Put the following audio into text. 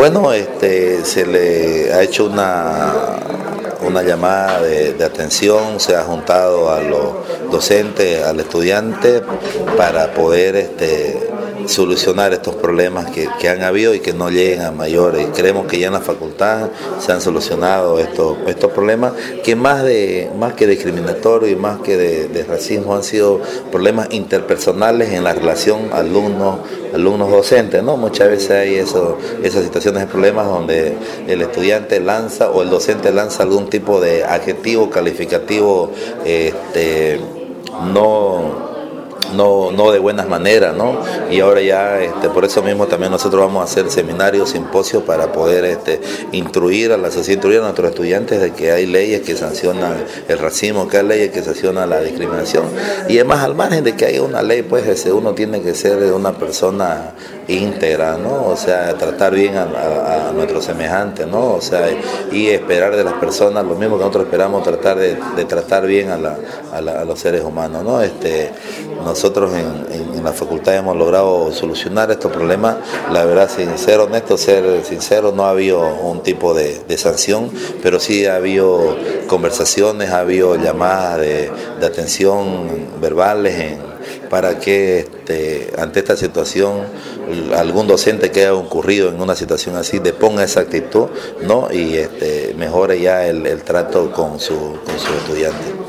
Bueno, este, se le ha hecho una, una llamada de, atención, se ha juntado a los docentes, al estudiante, para poder este, solucionar estos problemas que, que, han habido y que no lleguen a mayores. Creemos que ya en la facultad se han solucionado estos, estos problemas que más, de, más que discriminatorio y más que de, racismo han sido problemas interpersonales en la relación alumnos alumnos docentes, ¿no? Muchas veces hay eso, esas situaciones de problemas donde el estudiante lanza o el docente lanza algún tipo de adjetivo calificativo este, no no, no de buenas maneras, ¿no? Y ahora ya, este, por eso mismo también nosotros vamos a hacer seminarios, simposios para poder este, instruir a la sociedad, instruir a nuestros estudiantes de que hay leyes que sancionan el racismo, que hay leyes que sancionan la discriminación. Y además, al margen de que haya una ley, pues uno tiene que ser una persona íntegra, ¿no? O sea, tratar bien a, nuestros semejantes, ¿no? O sea, y esperar de las personas lo mismo que nosotros esperamos, tratar de, tratar bien a, a, los seres humanos, ¿no? Este, nosotros en, en, la facultad hemos logrado solucionar estos problemas, la verdad, sin ser honesto, ser sincero, no ha habido un tipo de, sanción, pero sí ha habido conversaciones, ha habido llamadas de, atención verbales en, para que este, ante esta situación algún docente que haya ocurrido en una situación así deponga esa actitud ¿no? y este, mejore ya el, el trato con su, con su estudiante.